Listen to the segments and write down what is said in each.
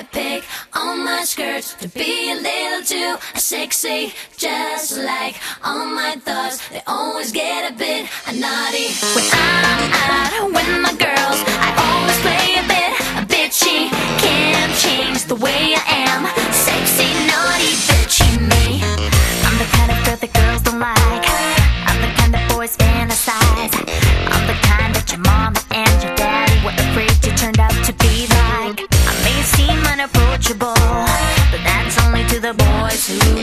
I pick on my skirts to be a little too sexy, just like all my thoughts. They always get a bit naughty when I'm out with my girls. to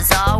was all